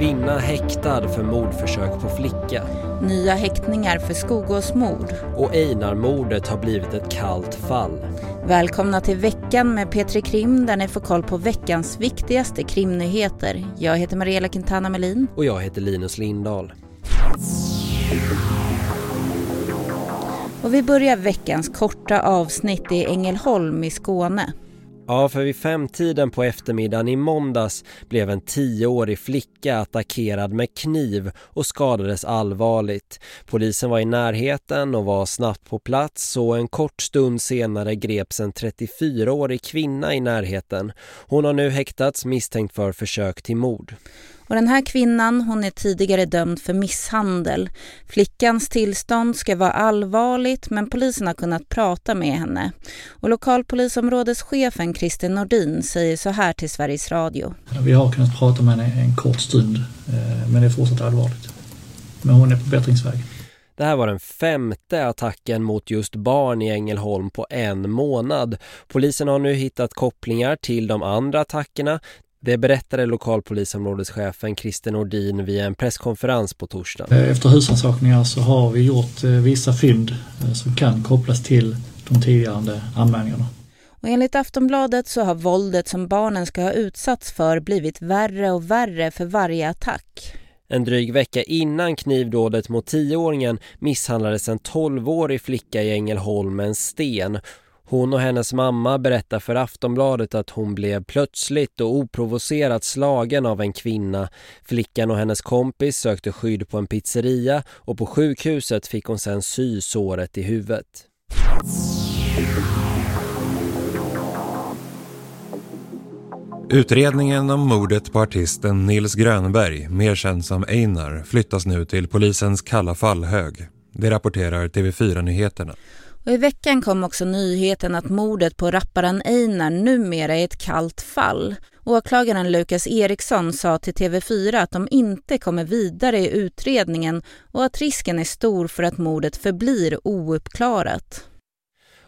Kvinna häktad för mordförsök på flicka. Nya häktningar för Skogåsmord. Och Einar-mordet har blivit ett kallt fall. Välkomna till veckan med Petri Krim där ni får koll på veckans viktigaste krimnyheter. Jag heter Mariella Quintana Melin. Och jag heter Linus Lindahl. Och vi börjar veckans korta avsnitt i Ängelholm i Skåne. Ja, för vid femtiden på eftermiddagen i måndags blev en tioårig flicka attackerad med kniv och skadades allvarligt. Polisen var i närheten och var snabbt på plats och en kort stund senare greps en 34-årig kvinna i närheten. Hon har nu häktats misstänkt för försök till mord. Och den här kvinnan hon är tidigare dömd för misshandel. Flickans tillstånd ska vara allvarligt men polisen har kunnat prata med henne. Och lokalpolisområdeschefen Christer Nordin säger så här till Sveriges Radio. Vi har kunnat prata med henne en kort stund eh, men det är fortsatt allvarligt. Men hon är på bättringsvägen. Det här var den femte attacken mot just barn i Ängelholm på en månad. Polisen har nu hittat kopplingar till de andra attackerna. Det berättade lokalpolisområdeschefen Christer Nordin vid en presskonferens på torsdag. Eh, efter husansakningar så har vi gjort eh, vissa fynd eh, som kan kopplas till de tidigare anmälningarna. Och enligt Aftonbladet så har våldet som barnen ska ha utsatts för blivit värre och värre för varje attack. En dryg vecka innan knivdådet mot tioåringen misshandlades en 12-årig flicka i Ängelholm med en sten hon och hennes mamma berättar för Aftonbladet att hon blev plötsligt och oprovocerat slagen av en kvinna. Flickan och hennes kompis sökte skydd på en pizzeria och på sjukhuset fick hon sedan sy såret i huvudet. Utredningen om mordet på artisten Nils Grönberg, mer känd som Einar, flyttas nu till polisens kalla fallhög. Det rapporterar TV4-nyheterna. Och I veckan kom också nyheten att mordet på rapparen Einar numera är ett kallt fall. Åklagaren Lukas Eriksson sa till TV4 att de inte kommer vidare i utredningen och att risken är stor för att mordet förblir ouppklarat.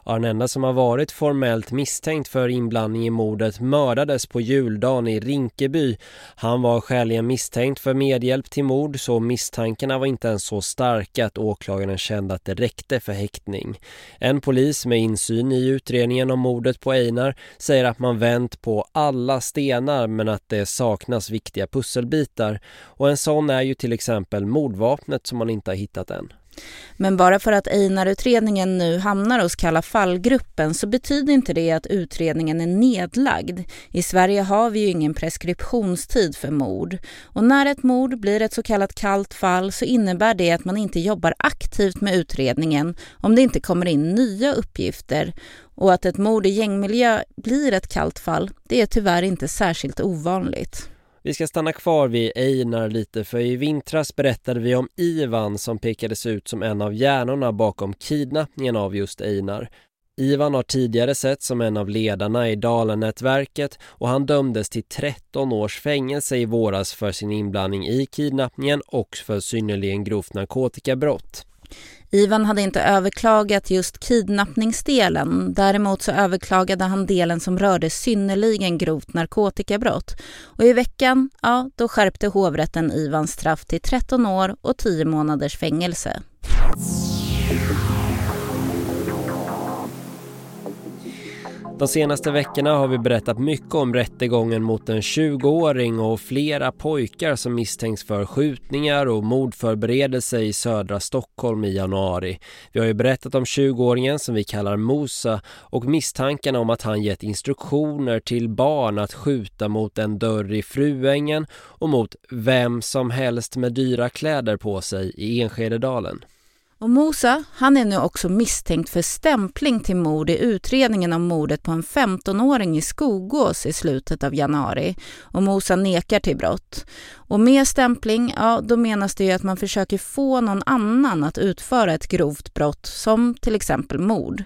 Ja, den enda som har varit formellt misstänkt för inblandning i mordet mördades på juldagen i Rinkeby. Han var skäligen misstänkt för medhjälp till mord så misstankarna var inte ens så starka att åklagaren kände att det räckte för häktning. En polis med insyn i utredningen om mordet på Einar säger att man vänt på alla stenar men att det saknas viktiga pusselbitar. Och en sån är ju till exempel mordvapnet som man inte har hittat än. Men bara för att Einar-utredningen nu hamnar hos Kalla fallgruppen så betyder inte det att utredningen är nedlagd. I Sverige har vi ju ingen preskriptionstid för mord. Och när ett mord blir ett så kallat kallt fall så innebär det att man inte jobbar aktivt med utredningen om det inte kommer in nya uppgifter. Och att ett mord i gängmiljö blir ett kallt fall, det är tyvärr inte särskilt ovanligt. Vi ska stanna kvar vid Einar lite för i vintras berättade vi om Ivan som pekades ut som en av hjärnorna bakom kidnappningen av just Einar. Ivan har tidigare sett som en av ledarna i Dalenätverket och han dömdes till 13 års fängelse i våras för sin inblandning i kidnappningen och för synnerligen grovt narkotikabrott. Ivan hade inte överklagat just kidnappningsdelen. Däremot så överklagade han delen som rörde synnerligen grovt narkotikabrott. Och i veckan, ja, då skärpte hovrätten Ivans straff till 13 år och 10 månaders fängelse. De senaste veckorna har vi berättat mycket om rättegången mot en 20-åring och flera pojkar som misstänks för skjutningar och mordförberedelse i södra Stockholm i januari. Vi har ju berättat om 20-åringen som vi kallar Mosa och misstankarna om att han gett instruktioner till barn att skjuta mot en dörr i Fruängen och mot vem som helst med dyra kläder på sig i Enskededalen. Och Mosa, han är nu också misstänkt för stämpling till mord i utredningen om mordet på en 15-åring i Skogås i slutet av januari. Och Mosa nekar till brott. Och med stämpling, ja då menas det ju att man försöker få någon annan att utföra ett grovt brott som till exempel mord.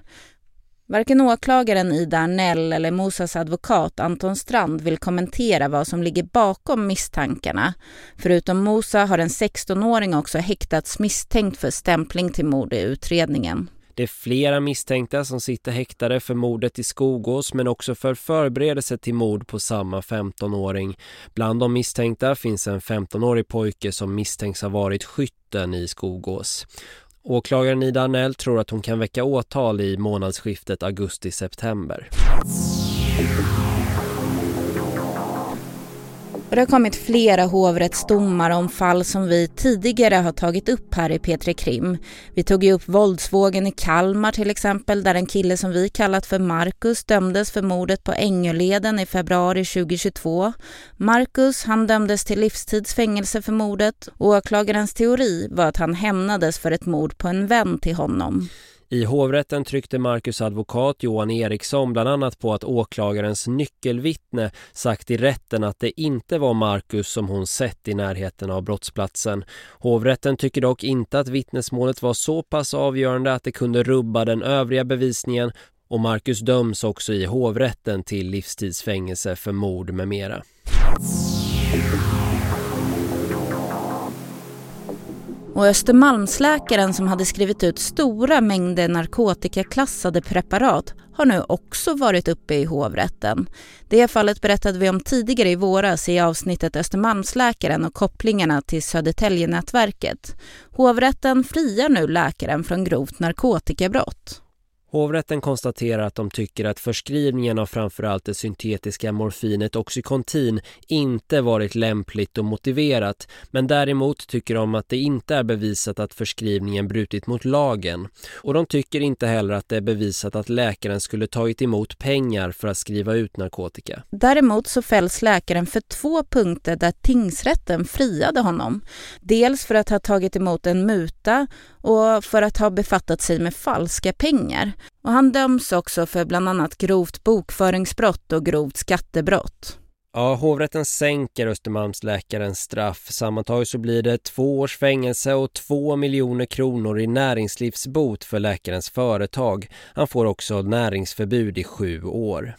Varken åklagaren Ida Arnell eller Mosas advokat Anton Strand vill kommentera vad som ligger bakom misstankarna. Förutom Mosa har en 16-åring också häktats misstänkt för stämpling till mord i utredningen. Det är flera misstänkta som sitter häktade för mordet i Skogås men också för förberedelse till mord på samma 15-åring. Bland de misstänkta finns en 15-årig pojke som misstänks ha varit skytten i Skogås. Åklagaren Ida Arnell tror att hon kan väcka åtal i månadsskiftet augusti-september det har kommit flera hovrättsdomar om fall som vi tidigare har tagit upp här i P3 Krim. Vi tog ju upp våldsvågen i Kalmar till exempel där en kille som vi kallat för Marcus dömdes för mordet på Ängeleden i februari 2022. Marcus han dömdes till livstidsfängelse för mordet och åklagarens teori var att han hämnades för ett mord på en vän till honom. I hovrätten tryckte Marcus advokat Johan Eriksson bland annat på att åklagarens nyckelvittne sagt i rätten att det inte var Marcus som hon sett i närheten av brottsplatsen. Hovrätten tycker dock inte att vittnesmålet var så pass avgörande att det kunde rubba den övriga bevisningen och Marcus döms också i hovrätten till livstidsfängelse för mord med mera. Och Östermalmsläkaren som hade skrivit ut stora mängder narkotikaklassade preparat har nu också varit uppe i hovrätten. Det fallet berättade vi om tidigare i våras i avsnittet Östermalmsläkaren och kopplingarna till Södertäljenätverket. Hovrätten friar nu läkaren från grovt narkotikabrott. Hovrätten konstaterar att de tycker att förskrivningen av framförallt det syntetiska morfinet Oxycontin inte varit lämpligt och motiverat men däremot tycker de att det inte är bevisat att förskrivningen brutit mot lagen och de tycker inte heller att det är bevisat att läkaren skulle tagit emot pengar för att skriva ut narkotika. Däremot så fälls läkaren för två punkter där tingsrätten friade honom. Dels för att ha tagit emot en muta och för att ha befattat sig med falska pengar. Och han döms också för bland annat grovt bokföringsbrott och grovt skattebrott. Ja, hovrätten sänker Östermalmsläkarens straff. Sammantaget så blir det två års fängelse och två miljoner kronor i näringslivsbot för läkarens företag. Han får också näringsförbud i sju år.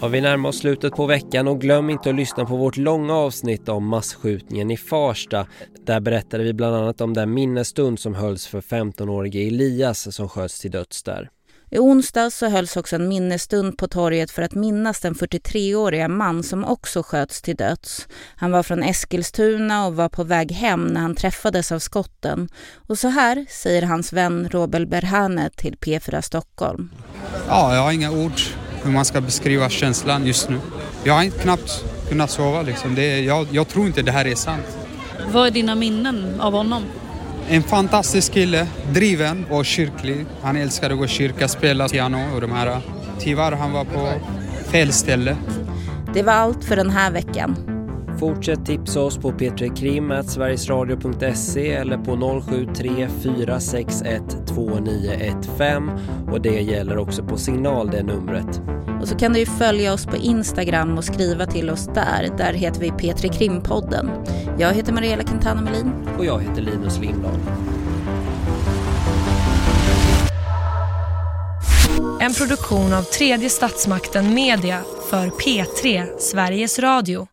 Ja, vi närmar oss slutet på veckan och glöm inte att lyssna på vårt långa avsnitt om massskjutningen i Farsta. Där berättade vi bland annat om den minnesstund som hölls för 15-årige Elias som sköts till döds där. I onsdag så hölls också en minnesstund på torget för att minnas den 43-åriga man som också sköts till döds. Han var från Eskilstuna och var på väg hem när han träffades av skotten. Och så här säger hans vän Robert Berhane till P4 Stockholm. Ja, jag har inga ord hur man ska beskriva känslan just nu. Jag har inte knappt kunnat sova liksom. Det, jag, jag tror inte det här är sant. Vad är dina minnen av honom? En fantastisk kille, driven och kyrklig. Han älskade att gå i kyrka, spela piano och de här. Tyvärr, han var på fel ställe. Det var allt för den här veckan. Fortsätt tipsa oss på p3krim.sverigesradio.se eller på 073 461 2915 och det gäller också på signal det numret. Och så kan du ju följa oss på Instagram och skriva till oss där. Där heter vi P3 Krimpodden. Jag heter Mariella Quintana Melin. Och jag heter Linus Lindahl. En produktion av tredje statsmakten Media för P3 Sveriges Radio.